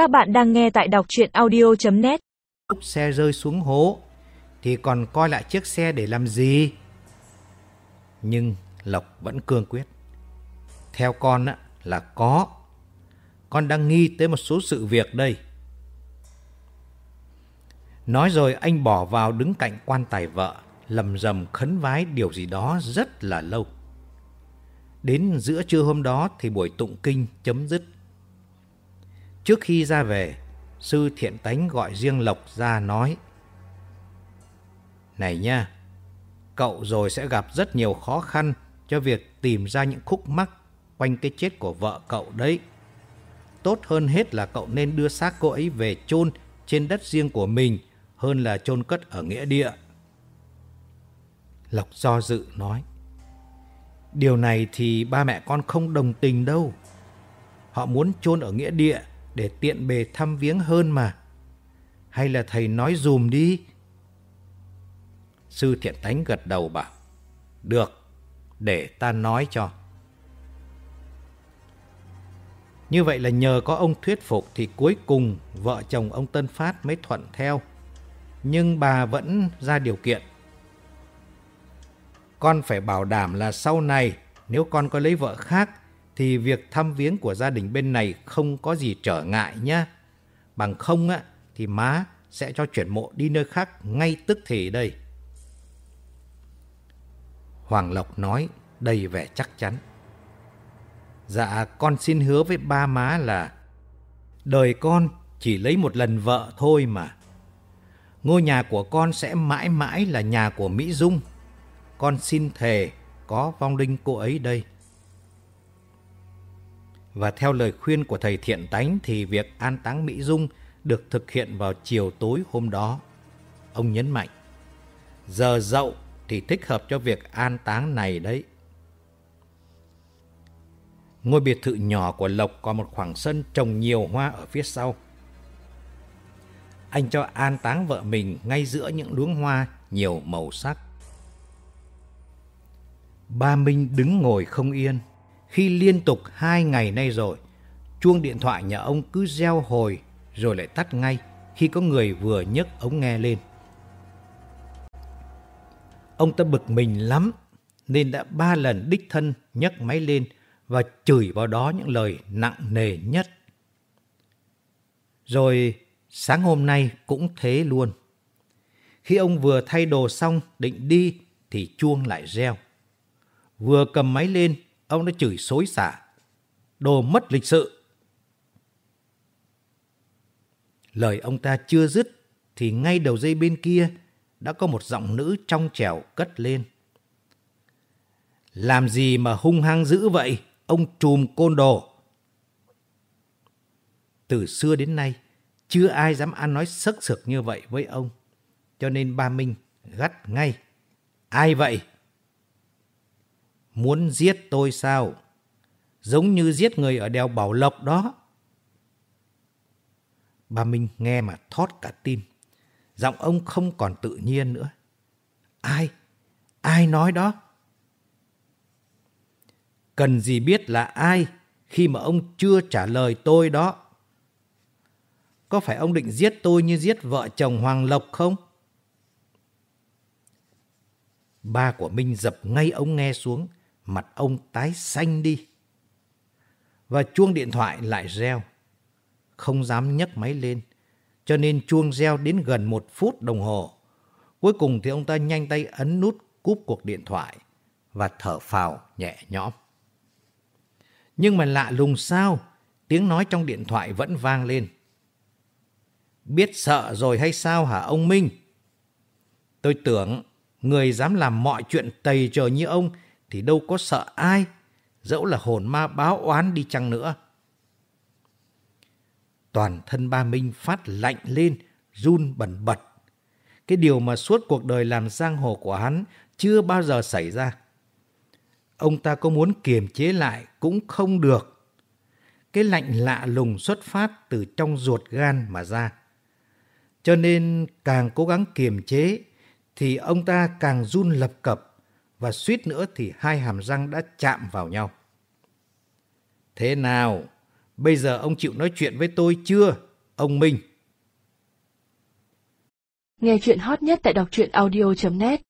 Các bạn đang nghe tại đọc chuyện audio.net Lúc xe rơi xuống hố thì còn coi lại chiếc xe để làm gì? Nhưng Lộc vẫn cương quyết. Theo con á, là có. Con đang nghi tới một số sự việc đây. Nói rồi anh bỏ vào đứng cạnh quan tài vợ, lầm rầm khấn vái điều gì đó rất là lâu. Đến giữa trưa hôm đó thì buổi tụng kinh chấm dứt. Trước khi ra về, sư thiện tánh gọi riêng Lộc ra nói Này nha, cậu rồi sẽ gặp rất nhiều khó khăn cho việc tìm ra những khúc mắc quanh cái chết của vợ cậu đấy. Tốt hơn hết là cậu nên đưa xác cô ấy về chôn trên đất riêng của mình hơn là chôn cất ở nghĩa địa. Lộc do dự nói Điều này thì ba mẹ con không đồng tình đâu. Họ muốn chôn ở nghĩa địa để tiện bề thăm viếng hơn mà. Hay là thầy nói dùm đi? Sư thiện tánh gật đầu bảo. Được, để ta nói cho. Như vậy là nhờ có ông thuyết phục thì cuối cùng vợ chồng ông Tân Phát mới thuận theo. Nhưng bà vẫn ra điều kiện. Con phải bảo đảm là sau này nếu con có lấy vợ khác thì việc thăm viếng của gia đình bên này không có gì trở ngại nhé. Bằng không á, thì má sẽ cho chuyển mộ đi nơi khác ngay tức thì đây. Hoàng Lộc nói đầy vẻ chắc chắn. Dạ con xin hứa với ba má là đời con chỉ lấy một lần vợ thôi mà. Ngôi nhà của con sẽ mãi mãi là nhà của Mỹ Dung. Con xin thề có vong linh cô ấy đây. Và theo lời khuyên của thầy Thiện Tánh thì việc an táng Mỹ Dung được thực hiện vào chiều tối hôm đó. Ông nhấn mạnh, giờ dậu thì thích hợp cho việc an táng này đấy. Ngôi biệt thự nhỏ của Lộc có một khoảng sân trồng nhiều hoa ở phía sau. Anh cho an táng vợ mình ngay giữa những luống hoa nhiều màu sắc. Ba Minh đứng ngồi không yên khi liên tục hai ngày nay rồi, chuông điện thoại nhà ông cứ reo hồi rồi lại tắt ngay khi có người vừa nhấc ống nghe lên. Ông ta bực mình lắm nên đã ba lần đích thân nhấc máy lên và chửi vào đó những lời nặng nề nhất. Rồi sáng hôm nay cũng thế luôn. Khi ông vừa thay đồ xong định đi thì chuông lại reo. Vừa cầm máy lên ông đã chửi xối xả, đồ mất lịch sự. Lời ông ta chưa dứt thì ngay đầu dây bên kia đã có một giọng nữ trong trẻo cất lên. Làm gì mà hung hăng dữ vậy, ông trùm côn đồ. Từ xưa đến nay, chưa ai dám ăn nói sắc sực như vậy với ông. Cho nên ba Minh gắt ngay. Ai vậy? Muốn giết tôi sao? Giống như giết người ở đèo Bảo Lộc đó. Bà Minh nghe mà thót cả tim. Giọng ông không còn tự nhiên nữa. Ai? Ai nói đó? Cần gì biết là ai khi mà ông chưa trả lời tôi đó? Có phải ông định giết tôi như giết vợ chồng Hoàng Lộc không? Ba của Minh dập ngay ông nghe xuống, mặt ông tái xanh đi. Và chuông điện thoại lại reo. Không dám nhấc máy lên, cho nên chuông reo đến gần một phút đồng hồ. Cuối cùng thì ông ta nhanh tay ấn nút cúp cuộc điện thoại và thở phào nhẹ nhõm. Nhưng mà lạ lùng sao, tiếng nói trong điện thoại vẫn vang lên. Biết sợ rồi hay sao hả ông Minh? Tôi tưởng người dám làm mọi chuyện tày trời như ông thì đâu có sợ ai, dẫu là hồn ma báo oán đi chăng nữa. Toàn thân ba Minh phát lạnh lên, run bẩn bật. Cái điều mà suốt cuộc đời làm giang hồ của hắn chưa bao giờ xảy ra. Ông ta có muốn kiềm chế lại cũng không được. Cái lạnh lạ lùng xuất phát từ trong ruột gan mà ra. Cho nên càng cố gắng kiềm chế thì ông ta càng run lập cập và suýt nữa thì hai hàm răng đã chạm vào nhau. Thế nào? Bây giờ ông chịu nói chuyện với tôi chưa? ông Minh. Nghe chuyện hot nhất tại đọc truyện audio.net